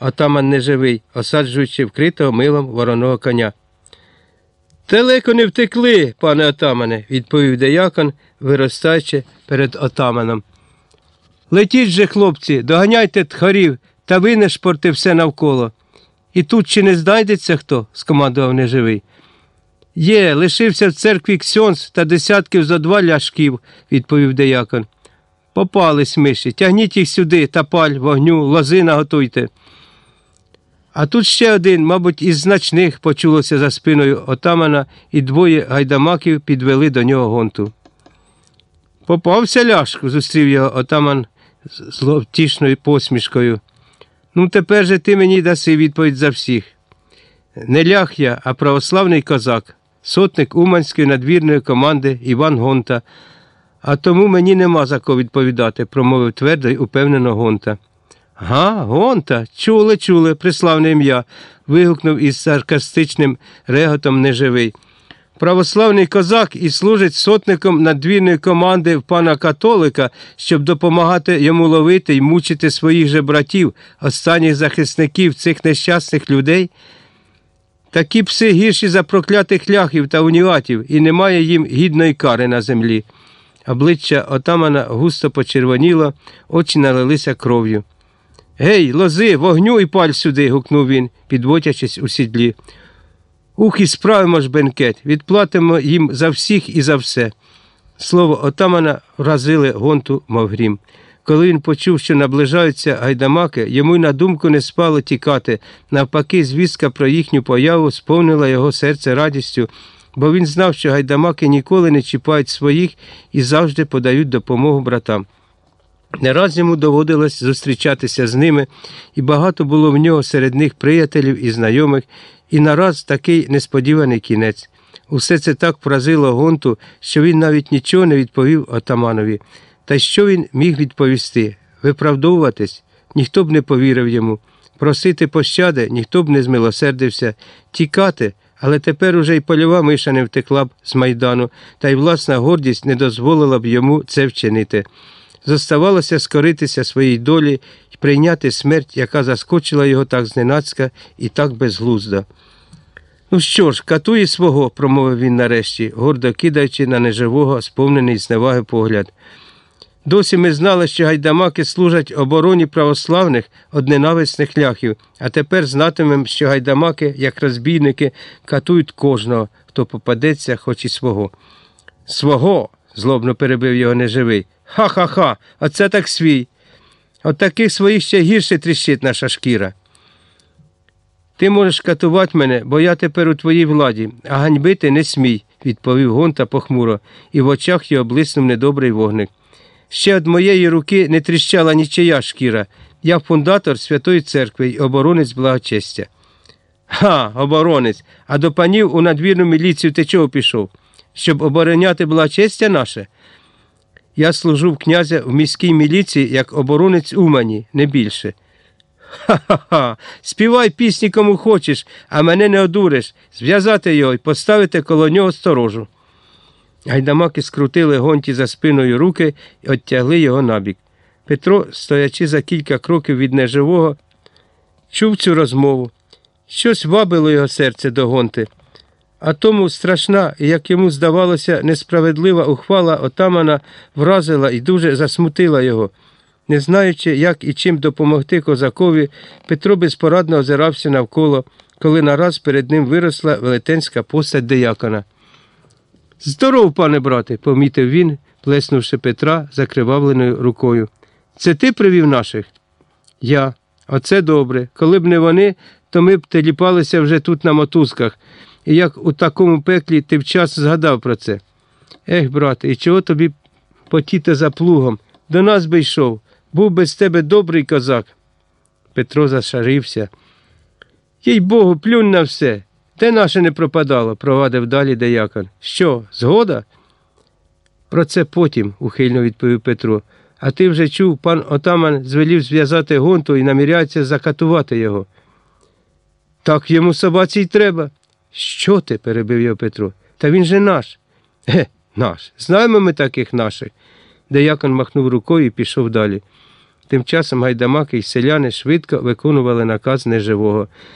отаман неживий, осаджуючи вкритого милом вороного коня. Далеко не втекли, пане отамане, відповів деякон, виростаючи перед отаманом. Летіть же, хлопці, доганяйте тхарів та винешпорте все навколо. І тут чи не знайдеться хто? скомандував неживий. Є, лишився в церкві ксьонс та десятків зо два ляшків, відповів деякон. Попались миші, тягніть їх сюди, та паль, вогню, лози наготуйте. А тут ще один, мабуть, із значних почулося за спиною отамана, і двоє гайдамаків підвели до нього гонту. Попався ляшку, зустрів його отаман зловтішною посмішкою. Ну, тепер же ти мені даси відповідь за всіх. Не лях я, а православний козак, сотник Уманської надвірної команди Іван Гонта. А тому мені нема за кого відповідати, промовив твердо й упевнено Гонта. Га, Гонта, чули, чули, приславне ім'я. вигукнув із саркастичним реготом неживий. Православний козак і служить сотником надвірної команди в пана католика, щоб допомагати йому ловити й мучити своїх же братів, останніх захисників цих нещасних людей. Такі пси гірші за проклятих ляхів та уніатів, і немає їм гідної кари на землі. Обличчя отамана густо почервоніло, очі налилися кров'ю. Гей, лози, вогню і паль сюди. гукнув він, підводячись у сідлі. Ух, і справимо ж бенкет, відплатимо їм за всіх і за все. Слово отамана вразили гонту, мов грім. Коли він почув, що наближаються гайдамаки, йому й на думку не спало тікати. Навпаки, звістка про їхню появу сповнила його серце радістю, бо він знав, що гайдамаки ніколи не чіпають своїх і завжди подають допомогу братам. Не раз йому доводилось зустрічатися з ними, і багато було в нього серед них приятелів і знайомих, і нараз такий несподіваний кінець. Усе це так вразило гонту, що він навіть нічого не відповів отаманові. Та що він міг відповісти? Виправдовуватись? Ніхто б не повірив йому. Просити пощади ніхто б не змилосердився, тікати, але тепер уже й польова миша не втекла б з майдану, та й власна гордість не дозволила б йому це вчинити. Зоставалося скоритися своїй долі і прийняти смерть, яка заскочила його так зненацька і так безглуздо. Ну що ж, катує свого, промовив він нарешті, гордо кидаючи на неживого, сповнений зневаги погляд. Досі ми знали, що гайдамаки служать обороні православних од ненависних ляхів, а тепер знатимемо, що гайдамаки, як розбійники, катують кожного, хто попадеться, хоч і свого. Свого, злобно перебив його неживий. Ха-ха-ха, оце так свій. От таких своїх ще гірше тріщить наша шкіра. Ти можеш катувати мене, бо я тепер у твоїй владі, а ганьбити не смій, відповів Гонта похмуро, і в очах його блиснув недобрий вогник. Ще від моєї руки не тріщала нічия шкіра. Я фундатор Святої церкви й оборонець благочестя. Ха, оборонець, а до панів у надвірну міліцію ти чого пішов? Щоб обороняти благочестя наше? Я служу в князя в міській міліції як оборонець Умані, не більше. Ха-ха-ха, співай пісні кому хочеш, а мене не одуриш, зв'язати його і поставити коло нього сторожу. Гайдамаки скрутили гонті за спиною руки і оттягли його набік. Петро, стоячи за кілька кроків від неживого, чув цю розмову. Щось вабило його серце до гонти. А тому страшна, як йому здавалося, несправедлива ухвала отамана вразила і дуже засмутила його. Не знаючи, як і чим допомогти козакові, Петро безпорадно озирався навколо, коли нараз перед ним виросла велетенська постать деякона. Здоров, пане брате, помітив він, плеснувши Петра закривавленою рукою. Це ти привів наших? Я. Оце добре. Коли б не вони, то ми б теліпалися вже тут на мотузках, і як у такому пеклі ти вчас згадав про це. Ех, брате, і чого тобі потіти за плугом? До нас би йшов. Був би з тебе добрий козак. Петро зашарився. Їй Богу, плюнь на все. Те наше не пропадало, провадив далі деякон. Що, згода? Про це потім, ухильно відповів Петро. А ти вже чув, пан отаман звелів зв'язати гонту і наміряється закатувати його. Так йому собаці й треба. Що ти? перебив його Петро. Та він же наш. Ге, наш. Знаємо ми таких наших. Деякон махнув рукою і пішов далі. Тим часом гайдамаки й селяни швидко виконували наказ неживого.